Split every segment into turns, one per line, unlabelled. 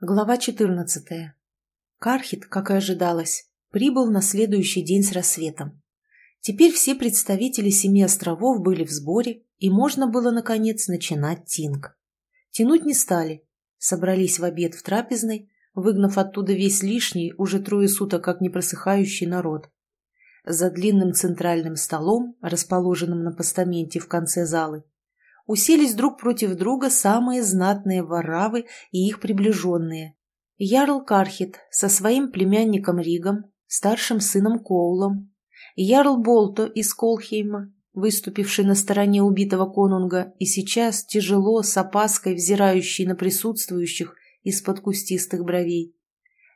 Глава 14. Кархит, как и ожидалось, прибыл на следующий день с рассветом. Теперь все представители семи островов были в сборе, и можно было, наконец, начинать тинг. Тянуть не стали. Собрались в обед в трапезной, выгнав оттуда весь лишний, уже трое суток как не просыхающий народ. За длинным центральным столом, расположенным на постаменте в конце залы, уселись друг против друга самые знатные варавы и их приближенные. Ярл Кархит со своим племянником Ригом, старшим сыном Коулом, Ярл Болто из Колхейма, выступивший на стороне убитого конунга и сейчас тяжело, с опаской взирающий на присутствующих из-под кустистых бровей.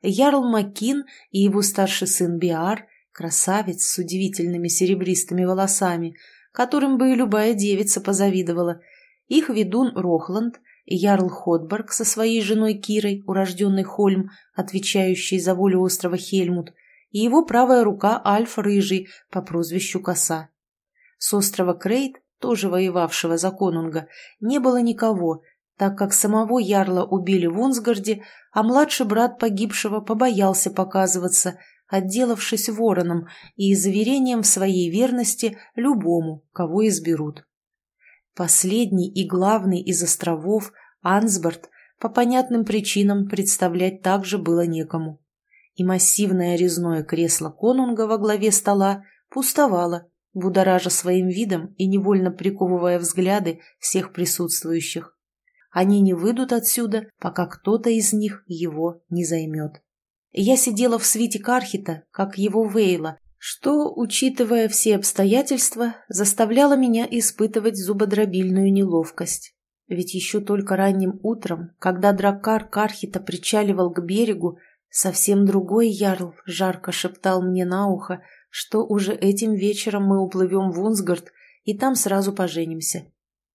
Ярл Маккин и его старший сын Биар, красавец с удивительными серебристыми волосами, которым бы и любая девица позавидовала, их ведун Рохланд Ярл Ходберг со своей женой Кирой, урожденной Хольм, отвечающей за волю острова Хельмут, и его правая рука Альф Рыжий по прозвищу Коса. С острова Крейт, тоже воевавшего за конунга, не было никого, так как самого Ярла убили в Унсгарде, а младший брат погибшего побоялся показываться – отделавшись вороном и заверением в своей верности любому, кого изберут. Последний и главный из островов, Ансборд, по понятным причинам представлять также было некому. И массивное резное кресло конунга во главе стола пустовало, будоража своим видом и невольно приковывая взгляды всех присутствующих. Они не выйдут отсюда, пока кто-то из них его не займет. Я сидела в свите Кархита, как его Вейла, что, учитывая все обстоятельства, заставляло меня испытывать зубодробильную неловкость. Ведь еще только ранним утром, когда драккар Кархита причаливал к берегу, совсем другой ярл жарко шептал мне на ухо, что уже этим вечером мы уплывем в Унсгард и там сразу поженимся.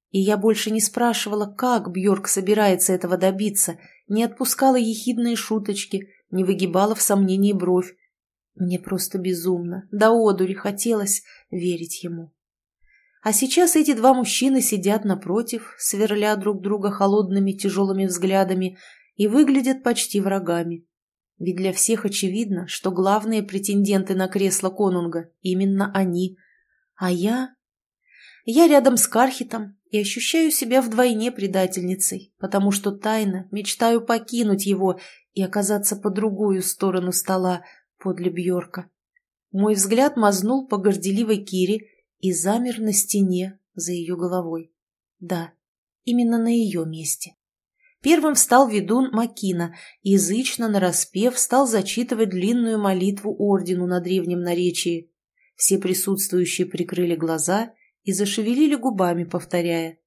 И я больше не спрашивала, как Бьорк собирается этого добиться, не отпускала ехидные шуточки – не выгибала в сомнении бровь. Мне просто безумно, до одури хотелось верить ему. А сейчас эти два мужчины сидят напротив, сверля друг друга холодными тяжелыми взглядами и выглядят почти врагами. Ведь для всех очевидно, что главные претенденты на кресло конунга именно они. А я... Я рядом с Кархитом и ощущаю себя вдвойне предательницей, потому что тайно мечтаю покинуть его и оказаться по другую сторону стола подле Бьорка. Мой взгляд мазнул по горделивой Кире и замер на стене за ее головой. Да, именно на ее месте. Первым встал ведун Макина язычно нараспев стал зачитывать длинную молитву ордену на древнем наречии. Все присутствующие прикрыли глаза и зашевелили губами, повторяя.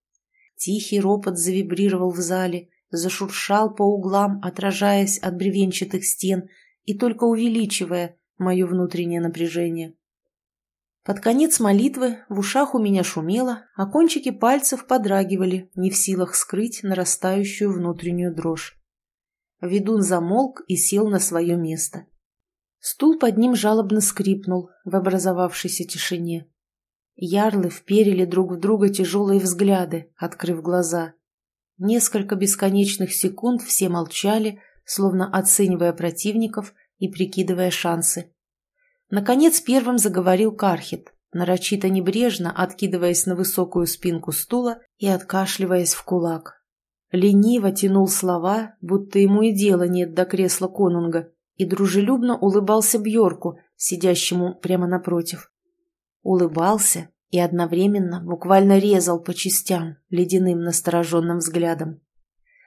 Тихий ропот завибрировал в зале, зашуршал по углам, отражаясь от бревенчатых стен и только увеличивая мое внутреннее напряжение. Под конец молитвы в ушах у меня шумело, а кончики пальцев подрагивали, не в силах скрыть нарастающую внутреннюю дрожь. Ведун замолк и сел на свое место. Стул под ним жалобно скрипнул в образовавшейся тишине. Ярлы вперили друг в друга тяжелые взгляды, открыв глаза. Несколько бесконечных секунд все молчали, словно оценивая противников и прикидывая шансы. Наконец первым заговорил Кархит, нарочито небрежно откидываясь на высокую спинку стула и откашливаясь в кулак. Лениво тянул слова, будто ему и дела нет до кресла конунга, и дружелюбно улыбался Бьорку, сидящему прямо напротив. Улыбался и одновременно буквально резал по частям ледяным настороженным взглядом.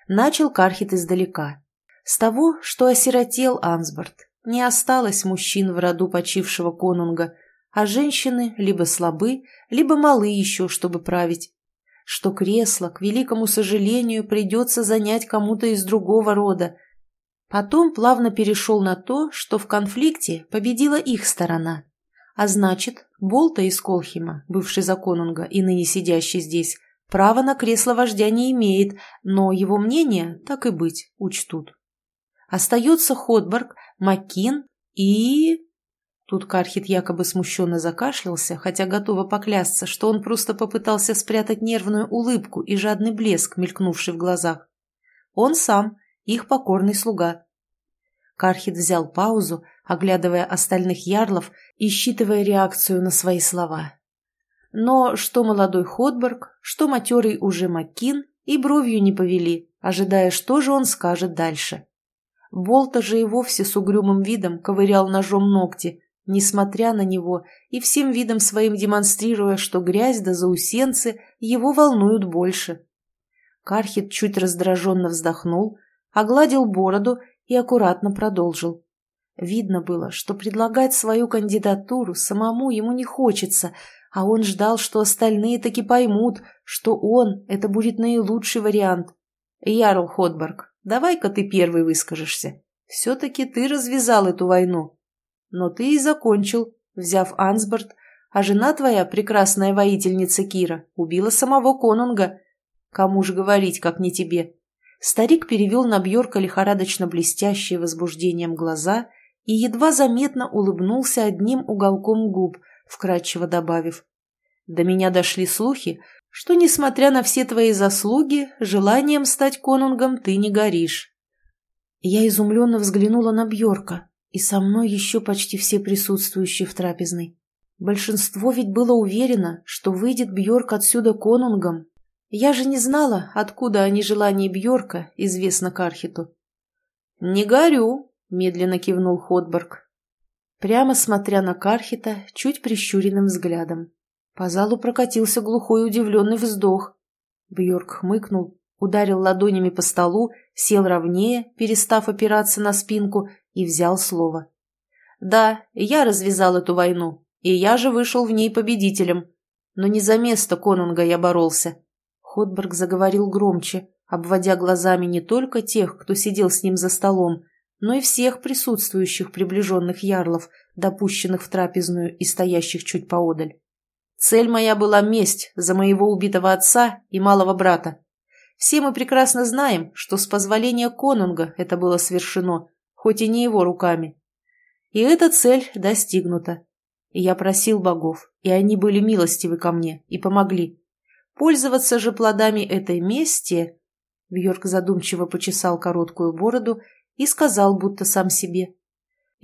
Начал Кархит издалека. С того, что осиротел Ансборд. Не осталось мужчин в роду почившего конунга, а женщины либо слабы, либо малы еще, чтобы править. Что кресло, к великому сожалению, придется занять кому-то из другого рода. Потом плавно перешел на то, что в конфликте победила их сторона. А значит, Болта из Колхима, бывший законунга и ныне сидящий здесь, права на кресло вождя не имеет, но его мнение, так и быть, учтут. Остается Ходберг, Маккин и... Тут Кархит якобы смущенно закашлялся, хотя готова поклясться, что он просто попытался спрятать нервную улыбку и жадный блеск, мелькнувший в глазах. Он сам их покорный слуга. Кархит взял паузу, оглядывая остальных ярлов и считывая реакцию на свои слова. Но что молодой Ходберг, что матерый уже Маккин и бровью не повели, ожидая, что же он скажет дальше. Болта же и вовсе с угрюмым видом ковырял ножом ногти, несмотря на него и всем видом своим демонстрируя, что грязь да заусенцы его волнуют больше. Кархит чуть раздраженно вздохнул, огладил бороду и аккуратно продолжил. Видно было, что предлагать свою кандидатуру самому ему не хочется, а он ждал, что остальные таки поймут, что он – это будет наилучший вариант. Ярл Ходберг, давай-ка ты первый выскажешься. Все-таки ты развязал эту войну. Но ты и закончил, взяв Ансборд, а жена твоя, прекрасная воительница Кира, убила самого конунга. Кому же говорить, как не тебе? Старик перевел на Бьорка лихорадочно блестящие возбуждением глаза и едва заметно улыбнулся одним уголком губ, вкратчиво добавив. До меня дошли слухи, что, несмотря на все твои заслуги, желанием стать конунгом ты не горишь. Я изумленно взглянула на Бьорка, и со мной еще почти все присутствующие в трапезной. Большинство ведь было уверено, что выйдет Бьорк отсюда конунгом, я же не знала, откуда о нежелании Бьорка известно Кархиту. «Не горю», — медленно кивнул Ходборг, прямо смотря на Кархита чуть прищуренным взглядом. По залу прокатился глухой удивленный вздох. Бьорк хмыкнул, ударил ладонями по столу, сел ровнее, перестав опираться на спинку, и взял слово. «Да, я развязал эту войну, и я же вышел в ней победителем. Но не за место конунга я боролся, Ходберг заговорил громче, обводя глазами не только тех, кто сидел с ним за столом, но и всех присутствующих приближенных ярлов, допущенных в трапезную и стоящих чуть поодаль. Цель моя была месть за моего убитого отца и малого брата. Все мы прекрасно знаем, что с позволения конунга это было совершено, хоть и не его руками. И эта цель достигнута. И я просил богов, и они были милостивы ко мне и помогли. Пользоваться же плодами этой мести... Бьорк задумчиво почесал короткую бороду и сказал, будто сам себе.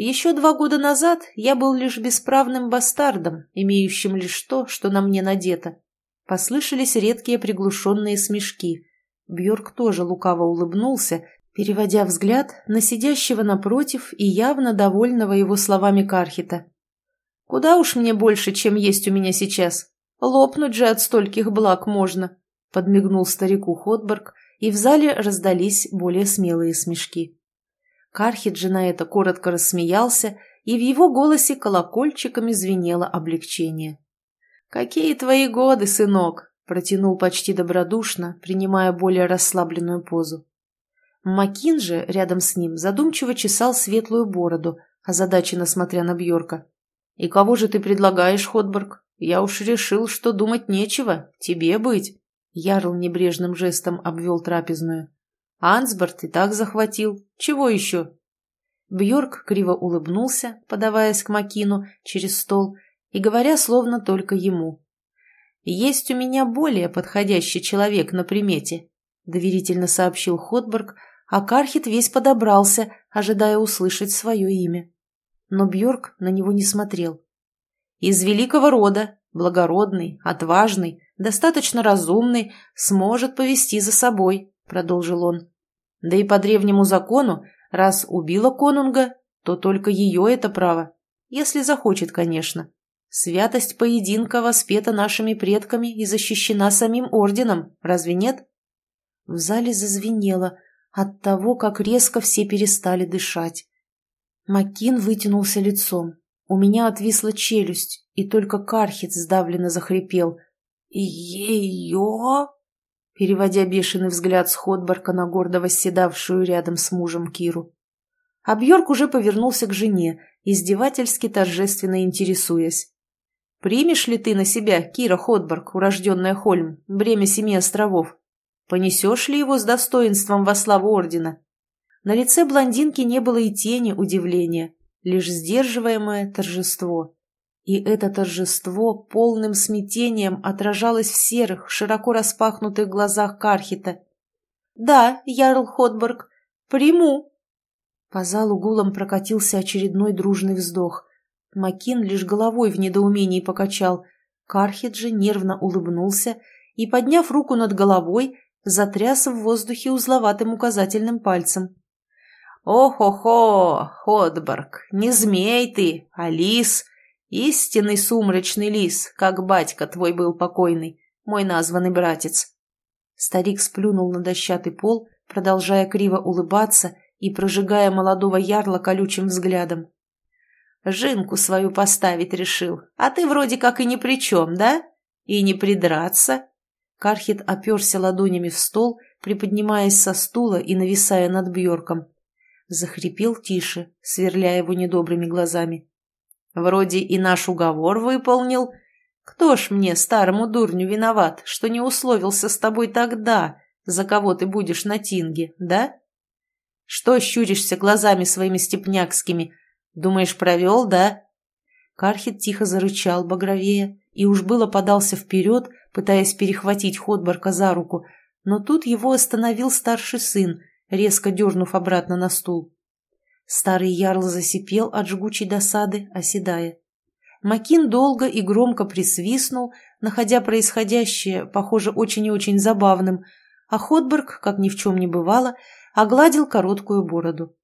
Еще два года назад я был лишь бесправным бастардом, имеющим лишь то, что на мне надето. Послышались редкие приглушенные смешки. Бьорк тоже лукаво улыбнулся, переводя взгляд на сидящего напротив и явно довольного его словами Кархита. «Куда уж мне больше, чем есть у меня сейчас. Лопнуть же от стольких благ можно, — подмигнул старику Ходберг, и в зале раздались более смелые смешки. Кархит же на это коротко рассмеялся, и в его голосе колокольчиками звенело облегчение. «Какие твои годы, сынок!» — протянул почти добродушно, принимая более расслабленную позу. Макин же рядом с ним задумчиво чесал светлую бороду, озадаченно смотря на Бьорка. «И кого же ты предлагаешь, Ходберг?» Я уж решил, что думать нечего, тебе быть. Ярл небрежным жестом обвел трапезную. Ансборд и так захватил. Чего еще? Бьорк криво улыбнулся, подаваясь к Макину через стол и говоря словно только ему. «Есть у меня более подходящий человек на примете», — доверительно сообщил Ходберг, а Кархит весь подобрался, ожидая услышать свое имя. Но Бьорк на него не смотрел. Из великого рода, благородный, отважный, достаточно разумный, сможет повести за собой, продолжил он. Да и по древнему закону, раз убила конунга, то только ее это право, если захочет, конечно. Святость поединка воспета нашими предками и защищена самим орденом, разве нет? В зале зазвенело от того, как резко все перестали дышать. Макин вытянулся лицом. У меня отвисла челюсть, и только Кархит сдавленно захрипел. «Ее?» Переводя бешеный взгляд с Ходборка на гордо восседавшую рядом с мужем Киру. А Бьорк уже повернулся к жене, издевательски торжественно интересуясь. «Примешь ли ты на себя, Кира Ходборг, урожденная Хольм, бремя семи островов? Понесешь ли его с достоинством во славу ордена?» На лице блондинки не было и тени удивления лишь сдерживаемое торжество. И это торжество полным смятением отражалось в серых, широко распахнутых глазах Кархита. «Да, Ярл Ходборг», — Приму!» По залу гулом прокатился очередной дружный вздох. Макин лишь головой в недоумении покачал. Кархит же нервно улыбнулся и, подняв руку над головой, затряс в воздухе узловатым указательным пальцем. «О-хо-хо, Ходборг, не змей ты, а лис, истинный сумрачный лис, как батька твой был покойный, мой названный братец». Старик сплюнул на дощатый пол, продолжая криво улыбаться и прожигая молодого ярла колючим взглядом. «Жинку свою поставить решил, а ты вроде как и ни при чем, да? И не придраться?» Кархит оперся ладонями в стол, приподнимаясь со стула и нависая над Бьорком. Захрипел тише, сверляя его недобрыми глазами. «Вроде и наш уговор выполнил. Кто ж мне, старому дурню, виноват, что не условился с тобой тогда, за кого ты будешь на тинге, да? Что щуришься глазами своими степнякскими? Думаешь, провел, да?» Кархит тихо зарычал, багровее, и уж было подался вперед, пытаясь перехватить Ходборка за руку, но тут его остановил старший сын, резко дернув обратно на стул. Старый ярл засипел от жгучей досады, оседая. Макин долго и громко присвистнул, находя происходящее, похоже, очень и очень забавным, а Ходберг, как ни в чем не бывало, огладил короткую бороду.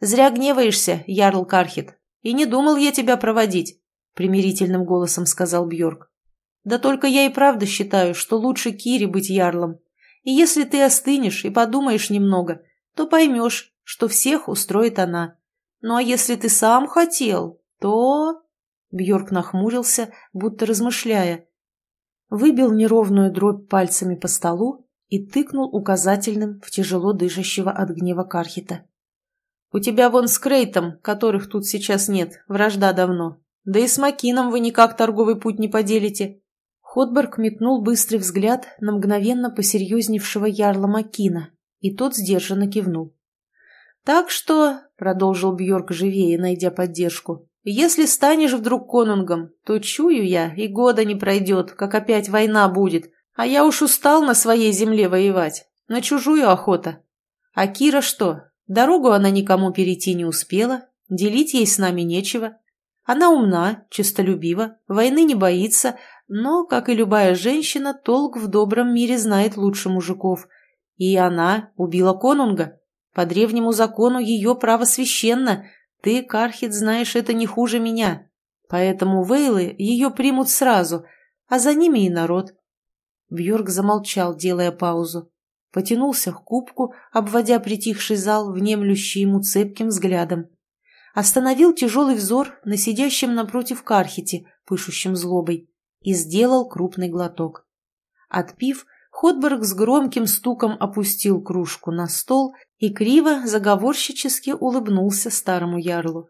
«Зря гневаешься, ярл Кархит, и не думал я тебя проводить», — примирительным голосом сказал Бьорк. «Да только я и правда считаю, что лучше Кире быть ярлом. И если ты остынешь и подумаешь немного, то поймешь, что всех устроит она. Ну а если ты сам хотел, то...» Бьорк нахмурился, будто размышляя. Выбил неровную дробь пальцами по столу и тыкнул указательным в тяжело дышащего от гнева Кархита. «У тебя вон с Крейтом, которых тут сейчас нет, вражда давно. Да и с Макином вы никак торговый путь не поделите. Ходберг метнул быстрый взгляд на мгновенно посерьезневшего ярла Макина, и тот сдержанно кивнул. «Так что», — продолжил Бьорк живее, найдя поддержку, — «если станешь вдруг конунгом, то чую я, и года не пройдет, как опять война будет, а я уж устал на своей земле воевать, на чужую охота. А Кира что, дорогу она никому перейти не успела, делить ей с нами нечего». Она умна, честолюбива, войны не боится, но, как и любая женщина, толк в добром мире знает лучше мужиков. И она убила конунга. По древнему закону ее право священно. Ты, Кархит, знаешь это не хуже меня. Поэтому вейлы ее примут сразу, а за ними и народ. Бьорк замолчал, делая паузу. Потянулся к кубку, обводя притихший зал, внемлющий ему цепким взглядом. Остановил тяжелый взор на сидящем напротив Кархите, пышущем злобой и сделал крупный глоток. Отпив, Ходберг с громким стуком опустил кружку на стол и криво, заговорщически улыбнулся старому ярлу.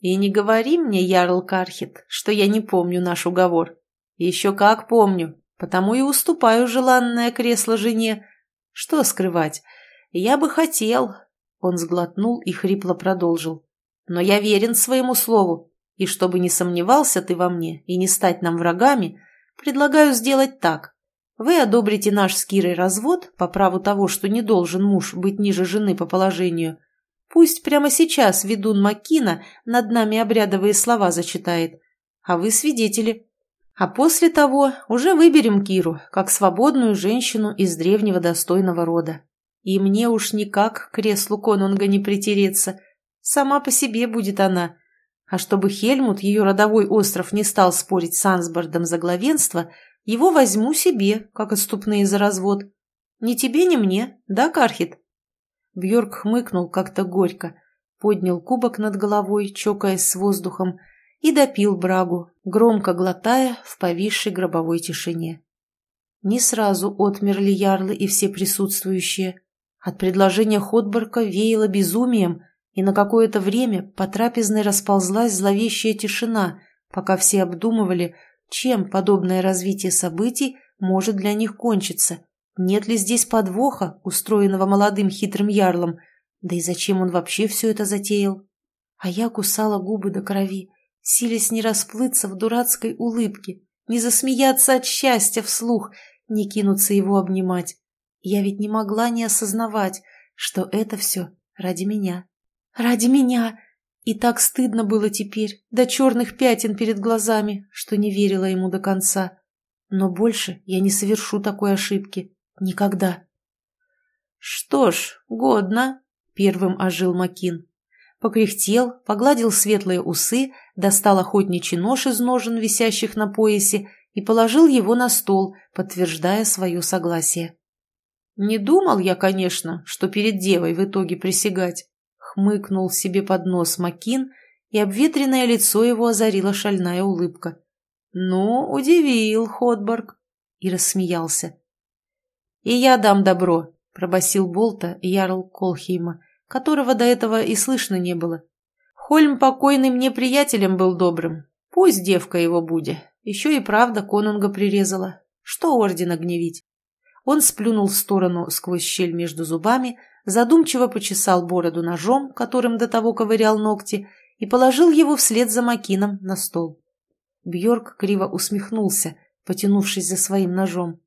«И не говори мне, ярл Кархит, что я не помню наш уговор. Еще как помню, потому и уступаю желанное кресло жене. Что скрывать? Я бы хотел...» Он сглотнул и хрипло продолжил. «Но я верен своему слову. И чтобы не сомневался ты во мне и не стать нам врагами, предлагаю сделать так. Вы одобрите наш с Кирой развод по праву того, что не должен муж быть ниже жены по положению. Пусть прямо сейчас ведун Макина над нами обрядовые слова зачитает, а вы свидетели. А после того уже выберем Киру, как свободную женщину из древнего достойного рода. И мне уж никак к креслу конунга не притереться. Сама по себе будет она, а чтобы Хельмут, ее родовой остров, не стал спорить с Ансбордом за главенство, его возьму себе, как отступные за развод. Ни тебе, ни мне, да, Кархит?» Бьорк хмыкнул как-то горько, поднял кубок над головой, чокаясь с воздухом, и допил брагу, громко глотая в повисшей гробовой тишине. Не сразу отмерли ярлы и все присутствующие. От предложения Ходборка веяло безумием – и на какое-то время по трапезной расползлась зловещая тишина, пока все обдумывали, чем подобное развитие событий может для них кончиться. Нет ли здесь подвоха, устроенного молодым хитрым ярлом? Да и зачем он вообще все это затеял? А я кусала губы до крови, силясь не расплыться в дурацкой улыбке, не засмеяться от счастья вслух, не кинуться его обнимать. Я ведь не могла не осознавать, что это все ради меня. Ради меня! И так стыдно было теперь, до черных пятен перед глазами, что не верила ему до конца. Но больше я не совершу такой ошибки. Никогда. «Что ж, годно», — первым ожил Макин. Покряхтел, погладил светлые усы, достал охотничий нож из ножен, висящих на поясе, и положил его на стол, подтверждая свое согласие. «Не думал я, конечно, что перед девой в итоге присягать», — хмыкнул себе под нос Макин, и обветренное лицо его озарила шальная улыбка. «Ну, удивил Ходборг», — и рассмеялся. «И я дам добро», — пробасил Болта Ярл Колхейма, которого до этого и слышно не было. «Хольм покойный мне приятелем был добрым. Пусть девка его будет. Еще и правда конунга прирезала. Что ордена гневить?» Он сплюнул в сторону сквозь щель между зубами, задумчиво почесал бороду ножом, которым до того ковырял ногти, и положил его вслед за Макином на стол. Бьорк криво усмехнулся, потянувшись за своим ножом,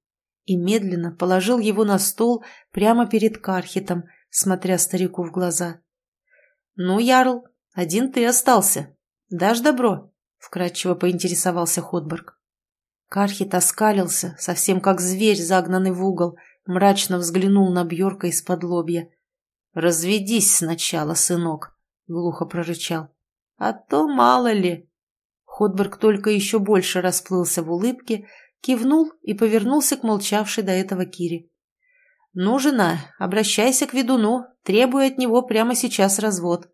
и медленно положил его на стол прямо перед Кархитом, смотря старику в глаза. «Ну, Ярл, один ты остался. Дашь добро?» — вкратчиво поинтересовался Ходберг. Кархит оскалился, совсем как зверь, загнанный в угол, мрачно взглянул на Бьорка из-под лобья. «Разведись сначала, сынок», — глухо прорычал. «А то мало ли». Ходберг только еще больше расплылся в улыбке, кивнул и повернулся к молчавшей до этого Кире. «Ну, жена, обращайся к ведуну, требуй от него прямо сейчас развод».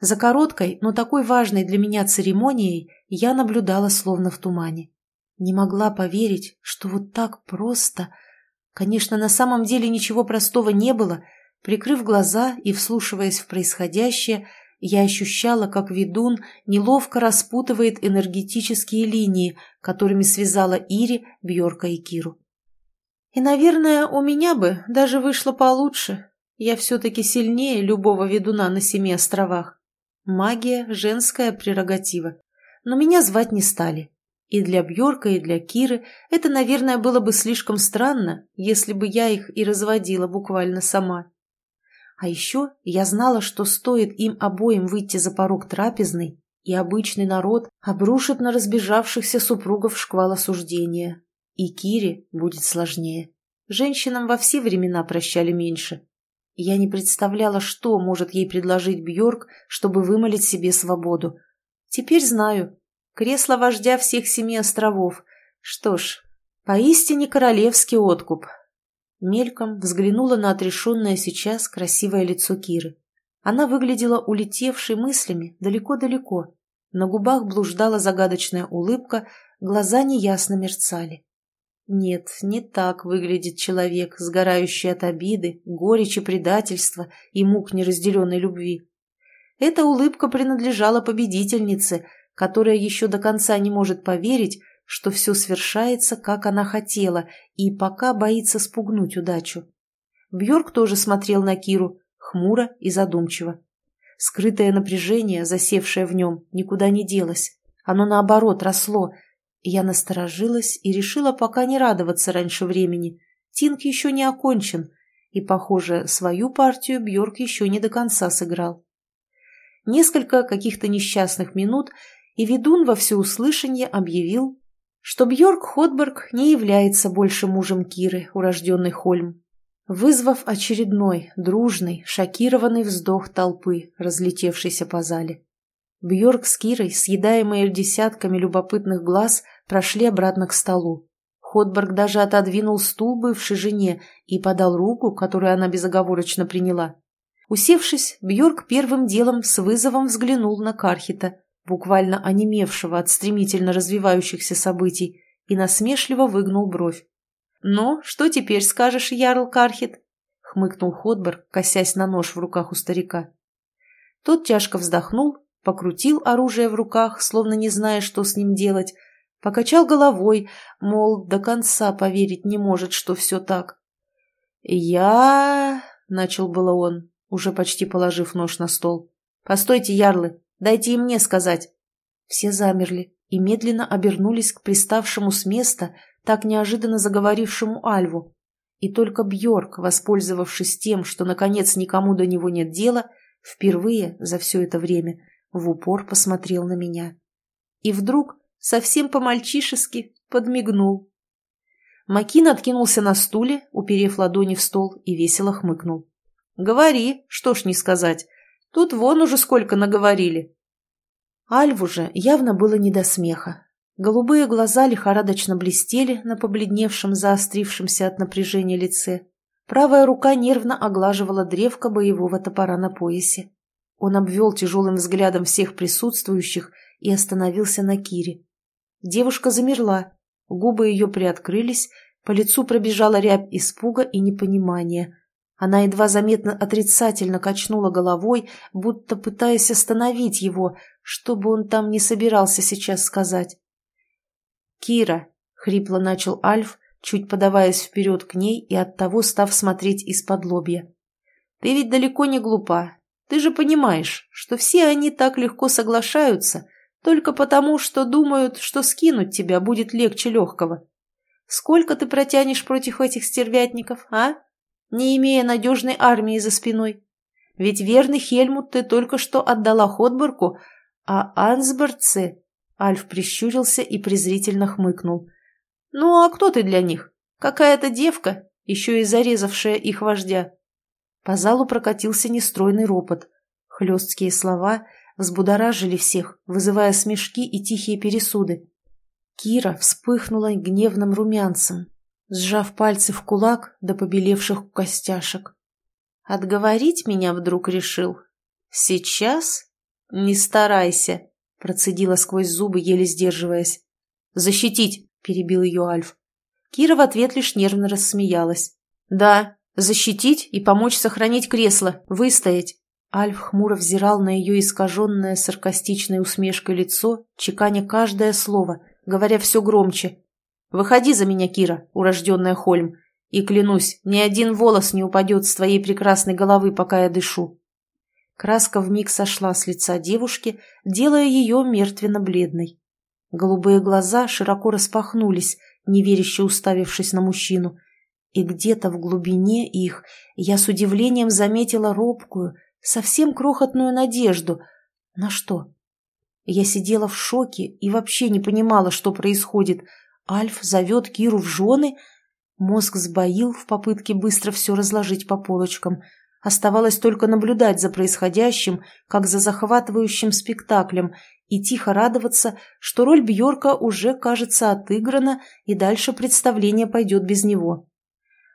За короткой, но такой важной для меня церемонией я наблюдала словно в тумане. Не могла поверить, что вот так просто... Конечно, на самом деле ничего простого не было. Прикрыв глаза и вслушиваясь в происходящее, я ощущала, как ведун неловко распутывает энергетические линии, которыми связала Ири, Бьорка и Киру. И, наверное, у меня бы даже вышло получше. Я все-таки сильнее любого ведуна на семи островах. Магия – женская прерогатива. Но меня звать не стали. И для Бьорка, и для Киры это, наверное, было бы слишком странно, если бы я их и разводила буквально сама. А еще я знала, что стоит им обоим выйти за порог трапезной, и обычный народ обрушит на разбежавшихся супругов шквал осуждения. И Кире будет сложнее. Женщинам во все времена прощали меньше. Я не представляла, что может ей предложить Бьорк, чтобы вымолить себе свободу. Теперь знаю, Кресло вождя всех семи островов. Что ж, поистине королевский откуп. Мельком взглянула на отрешенное сейчас красивое лицо Киры. Она выглядела улетевшей мыслями далеко-далеко. На губах блуждала загадочная улыбка, глаза неясно мерцали. Нет, не так выглядит человек, сгорающий от обиды, горечи предательства и мук неразделенной любви. Эта улыбка принадлежала победительнице, которая еще до конца не может поверить, что все свершается, как она хотела, и пока боится спугнуть удачу. Бьорк тоже смотрел на Киру, хмуро и задумчиво. Скрытое напряжение, засевшее в нем, никуда не делось. Оно, наоборот, росло. Я насторожилась и решила пока не радоваться раньше времени. Тинг еще не окончен, и, похоже, свою партию Бьорк еще не до конца сыграл. Несколько каких-то несчастных минут и ведун во всеуслышание объявил, что Бьорк Ходберг не является больше мужем Киры, урожденный Хольм, вызвав очередной, дружный, шокированный вздох толпы, разлетевшейся по зале. Бьорк с Кирой, съедаемые десятками любопытных глаз, прошли обратно к столу. Ходберг даже отодвинул стул бывшей жене и подал руку, которую она безоговорочно приняла. Усевшись, Бьорк первым делом с вызовом взглянул на Кархита – буквально онемевшего от стремительно развивающихся событий, и насмешливо выгнул бровь. «Ну, что теперь скажешь, Ярл Кархит?» — хмыкнул Ходберг, косясь на нож в руках у старика. Тот тяжко вздохнул, покрутил оружие в руках, словно не зная, что с ним делать, покачал головой, мол, до конца поверить не может, что все так. «Я...» — начал было он, уже почти положив нож на стол. «Постойте, ярлы!» Дайте и мне сказать». Все замерли и медленно обернулись к приставшему с места, так неожиданно заговорившему Альву. И только Бьорк, воспользовавшись тем, что наконец никому до него нет дела, впервые за все это время в упор посмотрел на меня. И вдруг, совсем по-мальчишески, подмигнул. Макин откинулся на стуле, уперев ладони в стол, и весело хмыкнул. «Говори, что ж не сказать. Тут вон уже сколько наговорили». Альву же явно было не до смеха. Голубые глаза лихорадочно блестели на побледневшем, заострившемся от напряжения лице. Правая рука нервно оглаживала древко боевого топора на поясе. Он обвел тяжелым взглядом всех присутствующих и остановился на Кире. Девушка замерла, губы ее приоткрылись, по лицу пробежала рябь испуга и непонимания. Она едва заметно отрицательно качнула головой, будто пытаясь остановить его, что бы он там не собирался сейчас сказать. «Кира», — хрипло начал Альф, чуть подаваясь вперед к ней и оттого став смотреть из-под лобья. «Ты ведь далеко не глупа. Ты же понимаешь, что все они так легко соглашаются, только потому, что думают, что скинуть тебя будет легче легкого. Сколько ты протянешь против этих стервятников, а?» Не имея надежной армии за спиной. Ведь верный Хельмут ты только что отдала Ходбургу, а Ансберцы...» Альф прищурился и презрительно хмыкнул. «Ну, а кто ты для них? Какая-то девка, еще и зарезавшая их вождя». По залу прокатился нестройный ропот. Хлесткие слова взбудоражили всех, вызывая смешки и тихие пересуды. Кира вспыхнула гневным румянцем, сжав пальцы в кулак до побелевших костяшек. «Отговорить меня вдруг решил? Сейчас? Не старайся!» процедила сквозь зубы, еле сдерживаясь. «Защитить!» – перебил ее Альф. Кира в ответ лишь нервно рассмеялась. «Да, защитить и помочь сохранить кресло, выстоять!» Альф хмуро взирал на ее искаженное саркастичной усмешкой лицо, чеканя каждое слово, говоря все громче. Выходи за меня, Кира, урожденная Хольм, и клянусь, ни один волос не упадет с твоей прекрасной головы, пока я дышу». Краска вмиг сошла с лица девушки, делая ее мертвенно-бледной. Голубые глаза широко распахнулись, неверяще уставившись на мужчину, и где-то в глубине их я с удивлением заметила робкую, совсем крохотную надежду. На что? Я сидела в шоке и вообще не понимала, что происходит — Альф зовет Киру в жены? Мозг сбоил в попытке быстро все разложить по полочкам. Оставалось только наблюдать за происходящим, как за захватывающим спектаклем, и тихо радоваться, что роль Бьорка уже, кажется, отыграна, и дальше представление пойдет без него.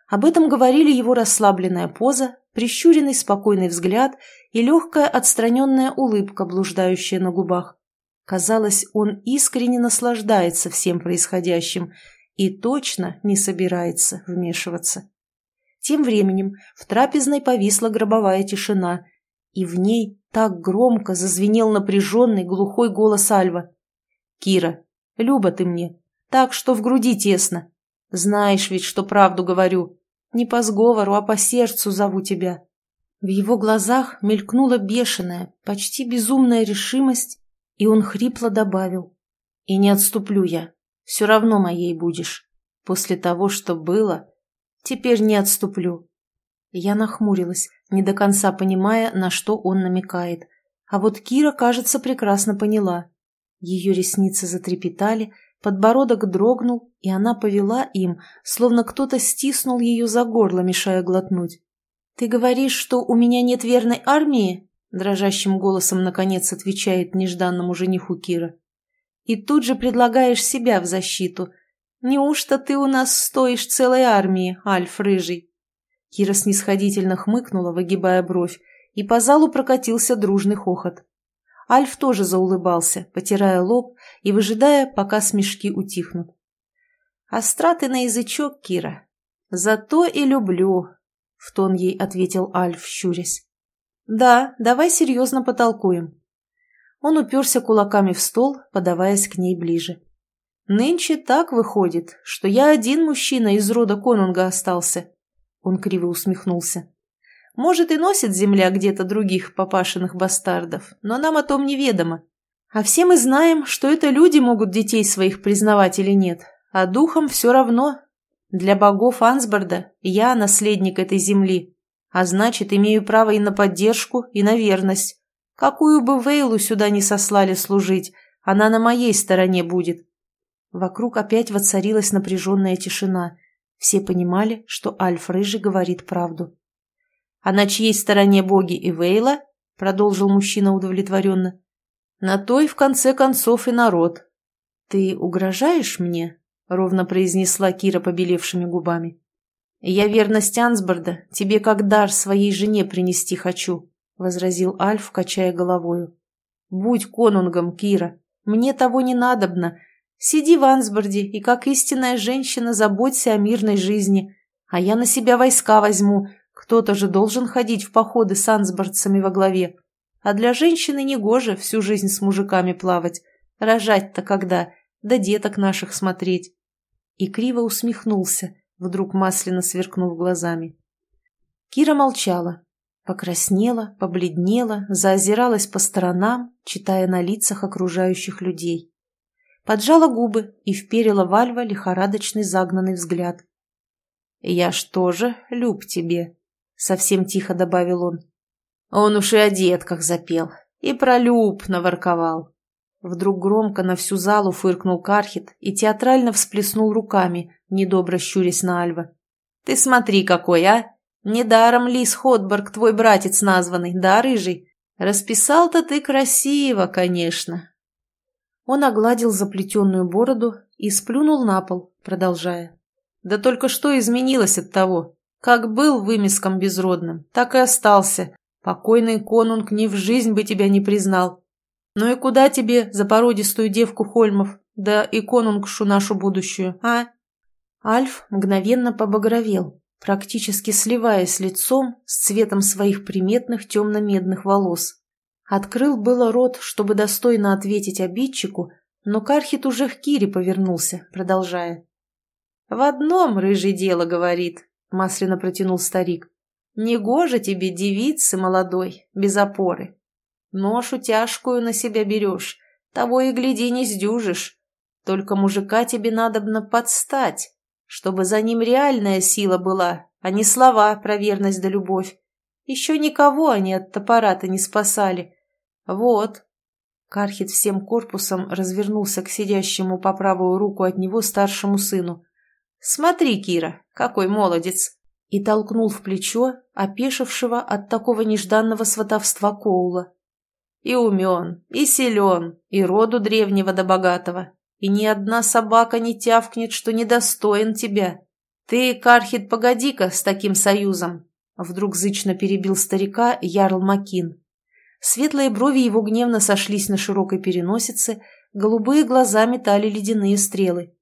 Об этом говорили его расслабленная поза, прищуренный спокойный взгляд и легкая отстраненная улыбка, блуждающая на губах. Казалось, он искренне наслаждается всем происходящим и точно не собирается вмешиваться. Тем временем в трапезной повисла гробовая тишина, и в ней так громко зазвенел напряженный глухой голос Альва. «Кира, Люба ты мне, так что в груди тесно. Знаешь ведь, что правду говорю. Не по сговору, а по сердцу зову тебя». В его глазах мелькнула бешеная, почти безумная решимость и он хрипло добавил. «И не отступлю я. Все равно моей будешь. После того, что было, теперь не отступлю». Я нахмурилась, не до конца понимая, на что он намекает. А вот Кира, кажется, прекрасно поняла. Ее ресницы затрепетали, подбородок дрогнул, и она повела им, словно кто-то стиснул ее за горло, мешая глотнуть. «Ты говоришь, что у меня нет верной армии?» Дрожащим голосом, наконец, отвечает нежданному жениху Кира. И тут же предлагаешь себя в защиту. Неужто ты у нас стоишь целой армии, Альф Рыжий? Кира снисходительно хмыкнула, выгибая бровь, и по залу прокатился дружный хохот. Альф тоже заулыбался, потирая лоб и выжидая, пока смешки утихнут. «Остраты на язычок, Кира. Зато и люблю», — в тон ей ответил Альф, щурясь. «Да, давай серьезно потолкуем». Он уперся кулаками в стол, подаваясь к ней ближе. «Нынче так выходит, что я один мужчина из рода конунга остался». Он криво усмехнулся. «Может, и носит земля где-то других папашиных бастардов, но нам о том неведомо. А все мы знаем, что это люди могут детей своих признавать или нет, а духом все равно. Для богов Ансборда я наследник этой земли, а значит, имею право и на поддержку, и на верность. Какую бы Вейлу сюда не сослали служить, она на моей стороне будет. Вокруг опять воцарилась напряженная тишина. Все понимали, что Альф Рыжий говорит правду. «А на чьей стороне боги и Вейла?» — продолжил мужчина удовлетворенно. «На той, в конце концов, и народ». «Ты угрожаешь мне?» — ровно произнесла Кира побелевшими губами. «Я верность Ансборда тебе как дар своей жене принести хочу», — возразил Альф, качая головою. «Будь конунгом, Кира, мне того не надобно. Сиди в Ансборде и, как истинная женщина, заботься о мирной жизни, а я на себя войска возьму, кто-то же должен ходить в походы с ансбордцами во главе. А для женщины негоже всю жизнь с мужиками плавать. Рожать-то когда? Да деток наших смотреть». И криво усмехнулся, вдруг масляно сверкнув глазами. Кира молчала, покраснела, побледнела, заозиралась по сторонам, читая на лицах окружающих людей. Поджала губы и вперила в Альва лихорадочный загнанный взгляд. «Я что же люб тебе?» — совсем тихо добавил он. Он уж и о детках запел, и про люб наворковал. Вдруг громко на всю залу фыркнул Кархит и театрально всплеснул руками, недобро щурясь на Альва. «Ты смотри какой, а! Недаром Лис Ходборг твой братец названный, да, рыжий? Расписал-то ты красиво, конечно!» Он огладил заплетенную бороду и сплюнул на пол, продолжая. «Да только что изменилось от того? Как был вымеском безродным, так и остался. Покойный конунг ни в жизнь бы тебя не признал. Ну и куда тебе за породистую девку Хольмов, да и конунгшу нашу будущую, а?» Альф мгновенно побагровел, практически сливаясь лицом с цветом своих приметных темно-медных волос. Открыл было рот, чтобы достойно ответить обидчику, но Кархит уже к Кире повернулся, продолжая. «В одном рыжий дело, — говорит, — масляно протянул старик. Негоже тебе, девицы молодой, без опоры. Ношу тяжкую на себя берешь, того и гляди не сдюжишь. Только мужика тебе надобно подстать, чтобы за ним реальная сила была, а не слова про верность да любовь. Еще никого они от топора-то не спасали. Вот. Кархит всем корпусом развернулся к сидящему по правую руку от него старшему сыну. «Смотри, Кира, какой молодец!» и толкнул в плечо опешившего от такого нежданного сватовства Коула. «И умен, и силен, и роду древнего да богатого, и ни одна собака не тявкнет, что недостоин тебя. Ты, Кархит, погоди-ка с таким союзом!» Вдруг зычно перебил старика Ярл Макин. Светлые брови его гневно сошлись на широкой переносице, голубые глаза метали ледяные стрелы.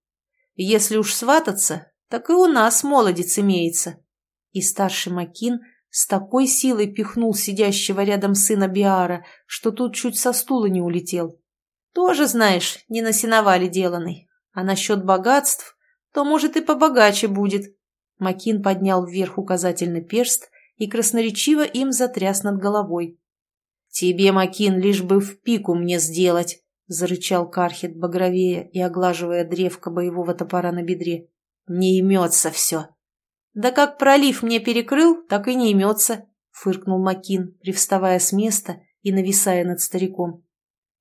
«Если уж свататься, так и у нас молодец имеется!» И старший Макин с такой силой пихнул сидящего рядом сына Биара, что тут чуть со стула не улетел. Тоже, знаешь, не на сеновале деланный. А насчет богатств, то, может, и побогаче будет. Макин поднял вверх указательный перст и красноречиво им затряс над головой. «Тебе, Макин, лишь бы в пику мне сделать!» — зарычал Кархет багровее и оглаживая древко боевого топора на бедре. «Не имется все!» «Да как пролив мне перекрыл, так и не имется», — фыркнул Макин, привставая с места и нависая над стариком.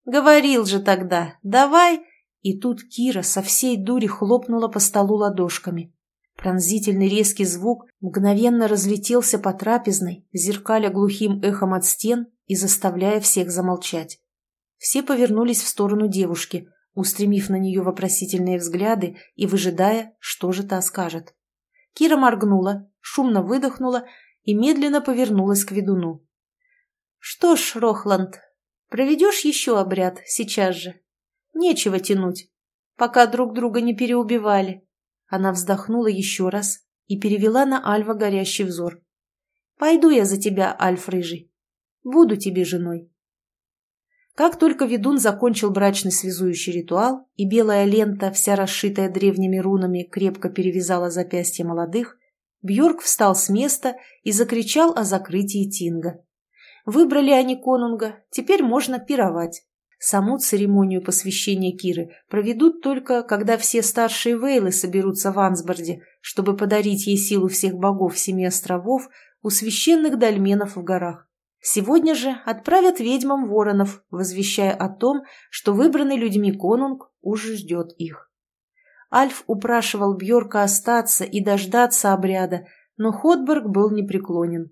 «Говорил же тогда, давай...» И тут Кира со всей дури хлопнула по столу ладошками. Пронзительный резкий звук мгновенно разлетелся по трапезной, зеркаля глухим эхом от стен и заставляя всех замолчать. Все повернулись в сторону девушки, устремив на нее вопросительные взгляды и выжидая, что же та скажет. Кира моргнула, шумно выдохнула и медленно повернулась к ведуну. «Что ж, Рохланд, проведешь еще обряд сейчас же? Нечего тянуть, пока друг друга не переубивали». Она вздохнула еще раз и перевела на Альва горящий взор. «Пойду я за тебя, Альф Рыжий. Буду тебе женой». Как только ведун закончил брачный связующий ритуал, и белая лента, вся расшитая древними рунами, крепко перевязала запястья молодых, Бьорк встал с места и закричал о закрытии Тинга. Выбрали они конунга, теперь можно пировать. Саму церемонию посвящения Киры проведут только, когда все старшие вейлы соберутся в Ансборде, чтобы подарить ей силу всех богов семи островов у священных дольменов в горах. Сегодня же отправят ведьмам воронов, возвещая о том, что выбранный людьми конунг уже ждет их. Альф упрашивал Бьорка остаться и дождаться обряда, но Ходберг был непреклонен.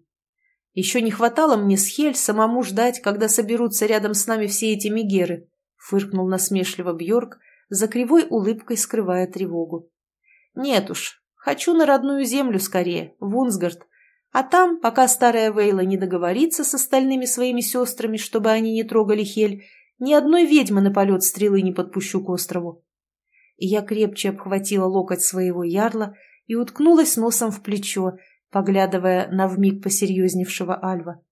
«Еще не хватало мне с Хель самому ждать, когда соберутся рядом с нами все эти мегеры», — фыркнул насмешливо Бьорк, за кривой улыбкой скрывая тревогу. «Нет уж, хочу на родную землю скорее, в Унсгард, а там, пока старая Вейла не договорится с остальными своими сестрами, чтобы они не трогали Хель, ни одной ведьмы на полет стрелы не подпущу к острову. И я крепче обхватила локоть своего ярла и уткнулась носом в плечо, поглядывая на вмиг посерьезневшего Альва.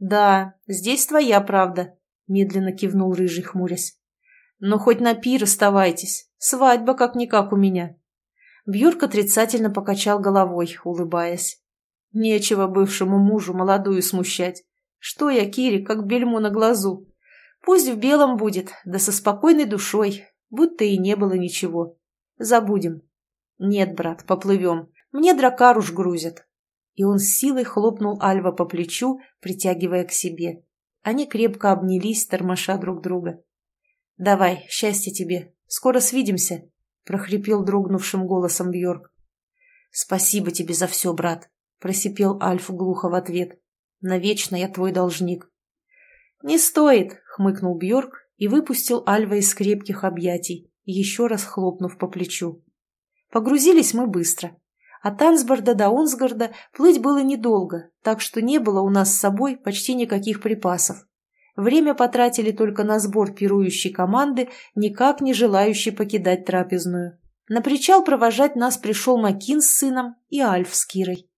«Да, здесь твоя правда», — медленно кивнул рыжий, хмурясь. «Но хоть на пир оставайтесь, свадьба как-никак у меня». Бьорк отрицательно покачал головой, улыбаясь. Нечего бывшему мужу молодую смущать. Что я, Кире, как бельмо на глазу? Пусть в белом будет, да со спокойной душой, будто и не было ничего. Забудем. Нет, брат, поплывем. Мне дракар уж грузят. И он с силой хлопнул Альва по плечу, притягивая к себе. Они крепко обнялись, тормоша друг друга. «Давай, счастья тебе. Скоро свидимся», — прохрипел дрогнувшим голосом Бьорк. «Спасибо тебе за все, брат», — просипел Альф глухо в ответ. «Навечно я твой должник». «Не стоит», — хмыкнул Бьорк и выпустил Альва из крепких объятий, еще раз хлопнув по плечу. Погрузились мы быстро. От Ансборда до Унсгарда плыть было недолго, так что не было у нас с собой почти никаких припасов. Время потратили только на сбор пирующей команды, никак не желающей покидать трапезную. На причал провожать нас пришел Макин с сыном и Альф с Кирой.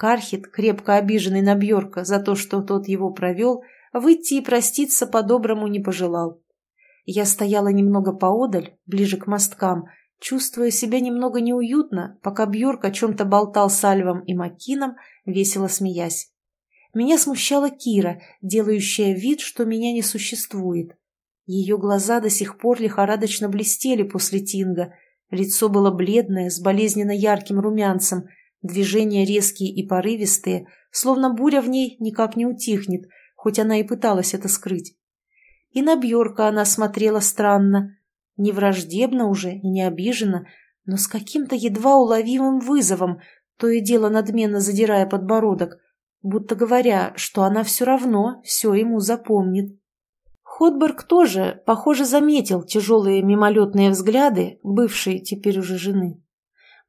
Кархит, крепко обиженный на Бьорка за то, что тот его провел, выйти и проститься по-доброму не пожелал. Я стояла немного поодаль, ближе к мосткам, чувствуя себя немного неуютно, пока Бьорк о чем-то болтал с Альвом и Макином, весело смеясь. Меня смущала Кира, делающая вид, что меня не существует. Ее глаза до сих пор лихорадочно блестели после тинга, лицо было бледное, с болезненно ярким румянцем — Движения резкие и порывистые, словно буря в ней никак не утихнет, хоть она и пыталась это скрыть. И на Бьорка она смотрела странно, не враждебно уже и не обиженно, но с каким-то едва уловимым вызовом, то и дело надменно задирая подбородок, будто говоря, что она все равно все ему запомнит. Ходберг тоже, похоже, заметил тяжелые мимолетные взгляды бывшей теперь уже жены.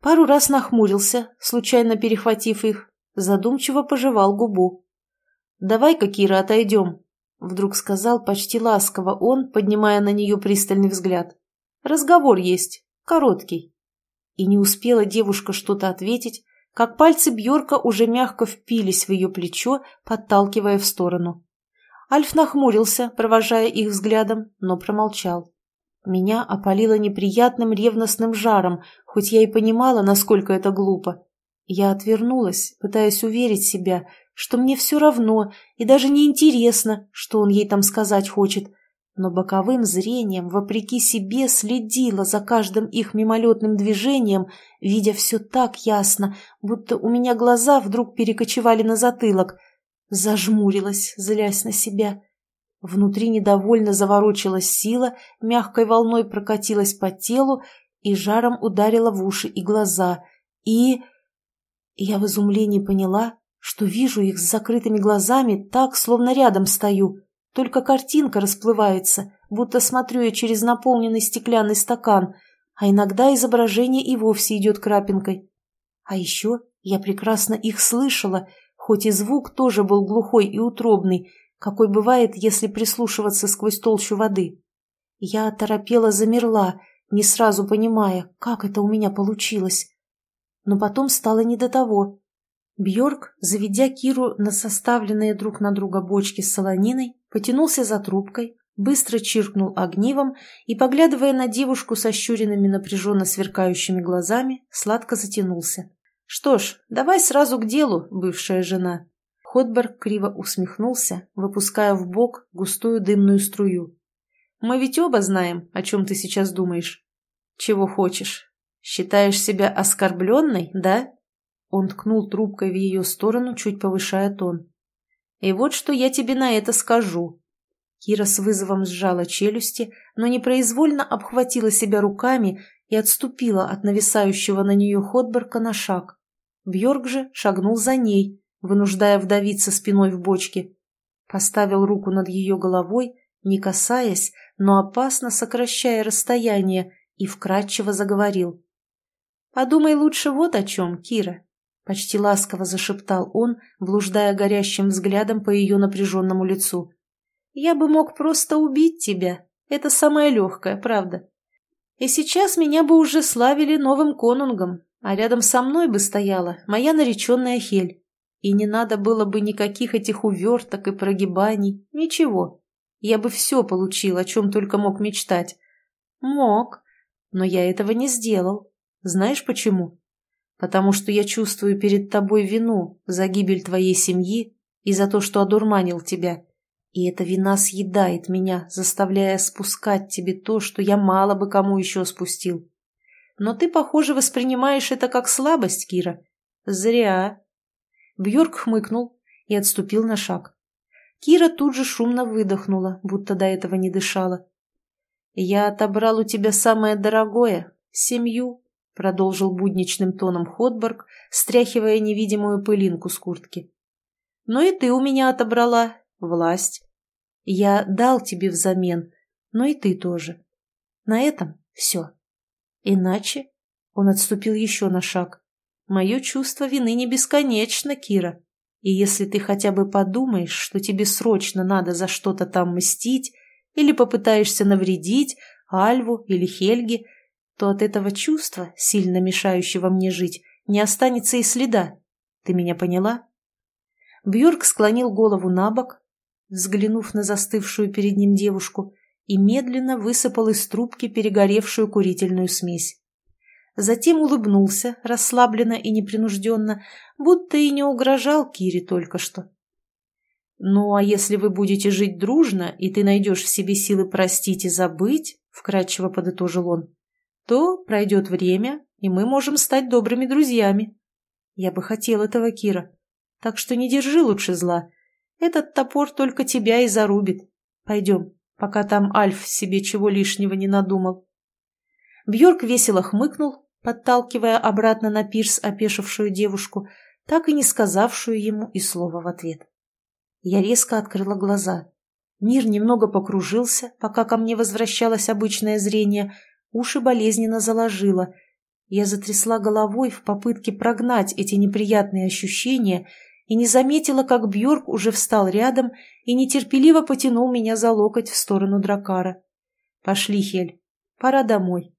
Пару раз нахмурился, случайно перехватив их, задумчиво пожевал губу. «Давай-ка, Кира, отойдем», — вдруг сказал почти ласково он, поднимая на нее пристальный взгляд. «Разговор есть, короткий». И не успела девушка что-то ответить, как пальцы Бьорка уже мягко впились в ее плечо, подталкивая в сторону. Альф нахмурился, провожая их взглядом, но промолчал. Меня опалило неприятным ревностным жаром, хоть я и понимала, насколько это глупо. Я отвернулась, пытаясь уверить себя, что мне все равно и даже не интересно, что он ей там сказать хочет, но боковым зрением, вопреки себе, следила за каждым их мимолетным движением, видя все так ясно, будто у меня глаза вдруг перекочевали на затылок. Зажмурилась, злясь на себя. Внутри недовольно заворочилась сила, мягкой волной прокатилась по телу и жаром ударила в уши и глаза. И... Я в изумлении поняла, что вижу их с закрытыми глазами так, словно рядом стою. Только картинка расплывается, будто смотрю я через наполненный стеклянный стакан, а иногда изображение и вовсе идет крапинкой. А еще я прекрасно их слышала, хоть и звук тоже был глухой и утробный, какой бывает, если прислушиваться сквозь толщу воды. Я оторопела замерла, не сразу понимая, как это у меня получилось. Но потом стало не до того. Бьорк, заведя Киру на составленные друг на друга бочки с солониной, потянулся за трубкой, быстро чиркнул огнивом и, поглядывая на девушку со щуренными напряженно сверкающими глазами, сладко затянулся. «Что ж, давай сразу к делу, бывшая жена. Ходберг криво усмехнулся, выпуская в бок густую дымную струю. «Мы ведь оба знаем, о чем ты сейчас думаешь. Чего хочешь. Считаешь себя оскорбленной, да?» Он ткнул трубкой в ее сторону, чуть повышая тон. «И вот что я тебе на это скажу». Кира с вызовом сжала челюсти, но непроизвольно обхватила себя руками и отступила от нависающего на нее Ходберка на шаг. Бьорк же шагнул за ней, вынуждая вдавиться спиной в бочке. Поставил руку над ее головой, не касаясь, но опасно сокращая расстояние, и вкратчиво заговорил. «Подумай лучше вот о чем, Кира», — почти ласково зашептал он, блуждая горящим взглядом по ее напряженному лицу. «Я бы мог просто убить тебя. Это самое легкое, правда. И сейчас меня бы уже славили новым конунгом, а рядом со мной бы стояла моя нареченная Хель. И не надо было бы никаких этих уверток и прогибаний, ничего. Я бы все получил, о чем только мог мечтать. Мог, но я этого не сделал. Знаешь почему? Потому что я чувствую перед тобой вину за гибель твоей семьи и за то, что одурманил тебя. И эта вина съедает меня, заставляя спускать тебе то, что я мало бы кому еще спустил. Но ты, похоже, воспринимаешь это как слабость, Кира. Зря. Бьорк хмыкнул и отступил на шаг. Кира тут же шумно выдохнула, будто до этого не дышала. «Я отобрал у тебя самое дорогое — семью», — продолжил будничным тоном Ходборг, стряхивая невидимую пылинку с куртки. «Но и ты у меня отобрала власть. Я дал тебе взамен, но и ты тоже. На этом все. Иначе...» Он отступил еще на шаг. «Мое чувство вины не бесконечно, Кира. И если ты хотя бы подумаешь, что тебе срочно надо за что-то там мстить, или попытаешься навредить Альву или Хельге, то от этого чувства, сильно мешающего мне жить, не останется и следа. Ты меня поняла?» Бьорк склонил голову на бок, взглянув на застывшую перед ним девушку, и медленно высыпал из трубки перегоревшую курительную смесь. Затем улыбнулся, расслабленно и непринужденно, будто и не угрожал Кире только что. «Ну, а если вы будете жить дружно, и ты найдешь в себе силы простить и забыть», — вкратчиво подытожил он, — «то пройдет время, и мы можем стать добрыми друзьями». «Я бы хотел этого, Кира. Так что не держи лучше зла. Этот топор только тебя и зарубит. Пойдем, пока там Альф себе чего лишнего не надумал». Бьорк весело хмыкнул, подталкивая обратно на пирс опешившую девушку, так и не сказавшую ему и слова в ответ. Я резко открыла глаза. Мир немного покружился, пока ко мне возвращалось обычное зрение, уши болезненно заложило. Я затрясла головой в попытке прогнать эти неприятные ощущения и не заметила, как Бьорк уже встал рядом и нетерпеливо потянул меня за локоть в сторону Дракара. «Пошли, Хель, пора домой».